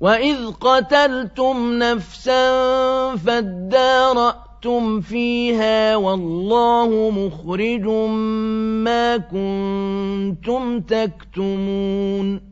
وَإِذْ قَتَلْتُمْ نَفْسًا فَادَّارَأْتُمْ فِيهَا وَاللَّهُ مُخْرِجٌ مَّا كُنتُمْ تَكْتُمُونَ